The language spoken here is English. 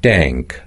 Dank